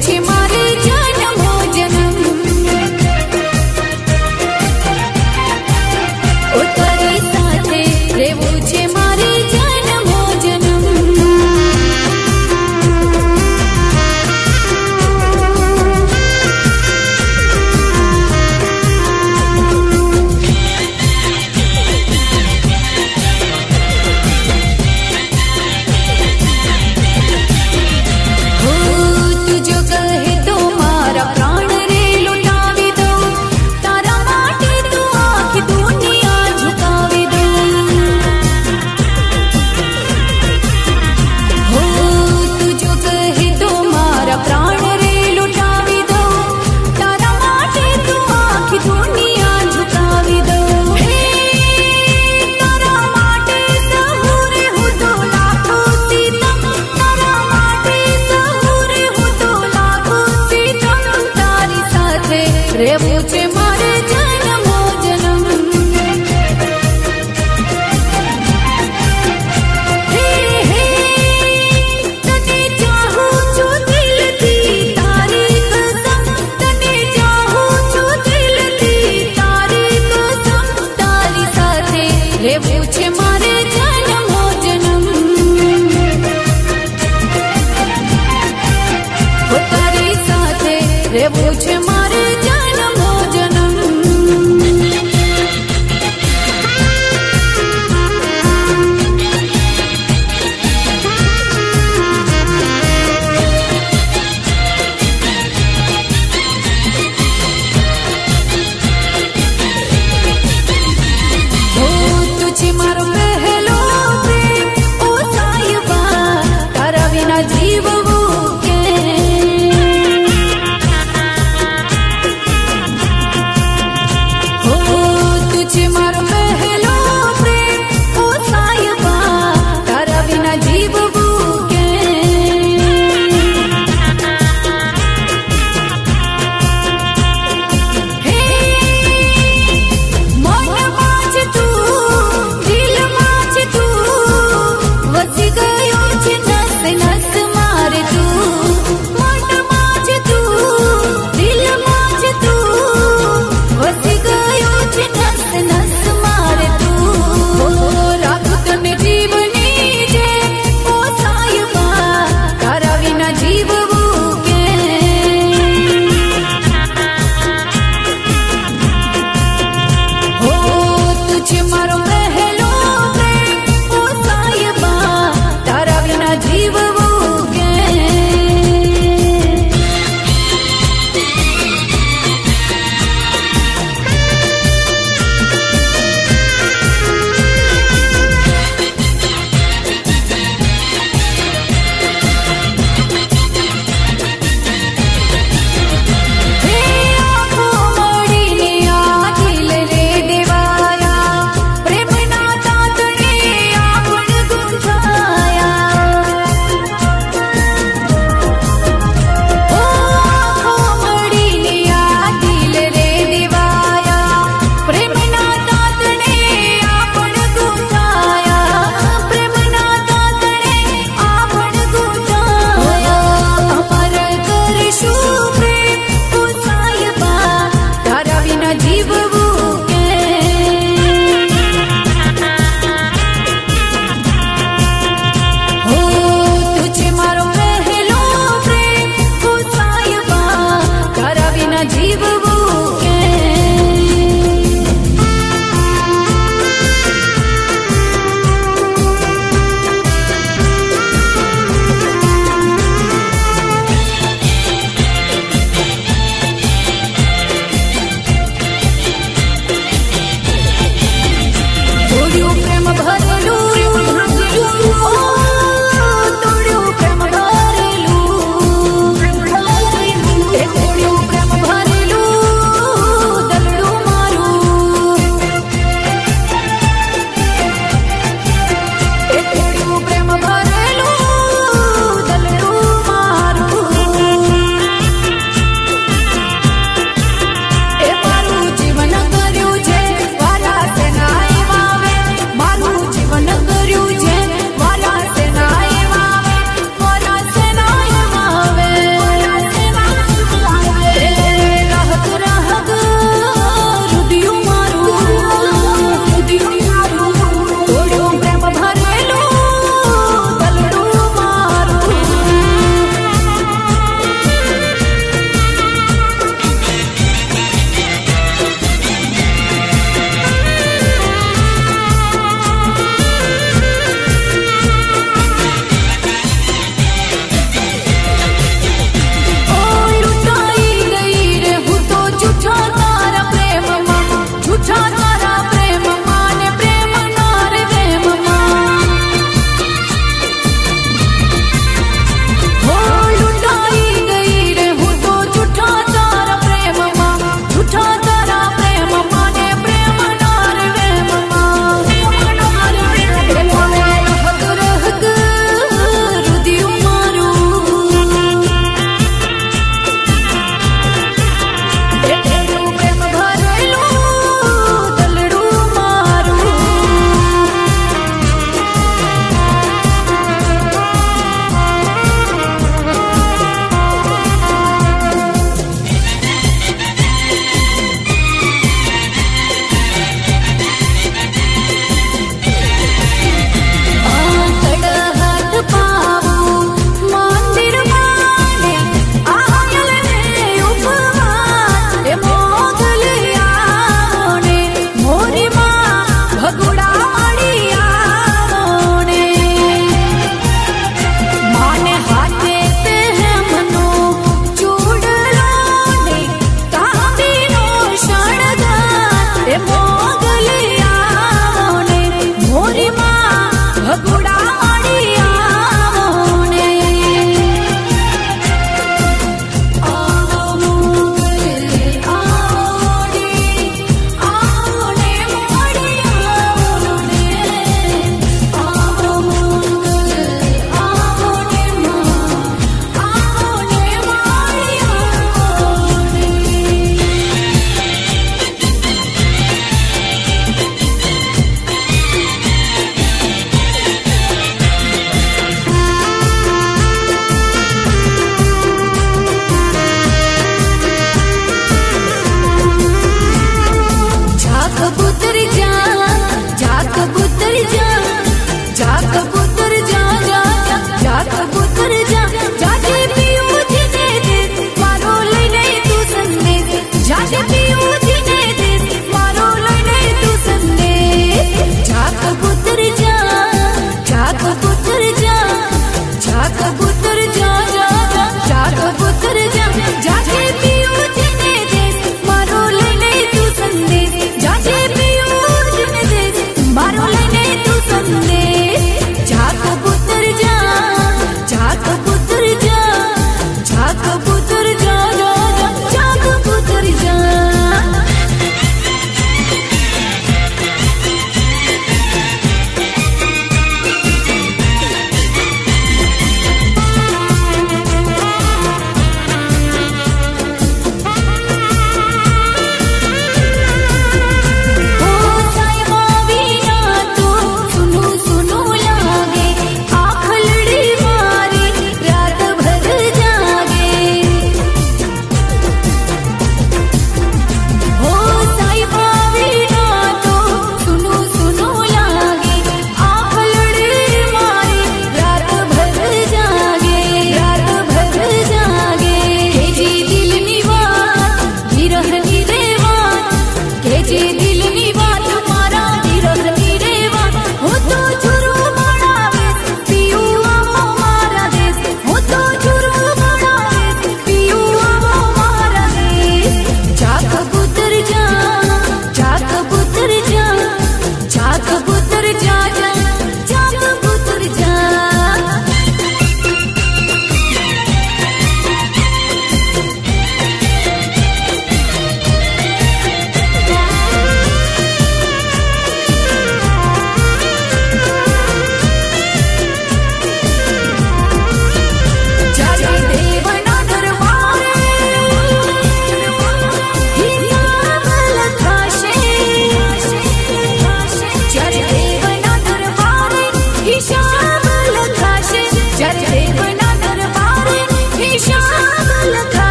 Timo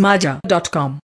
spacemaja.com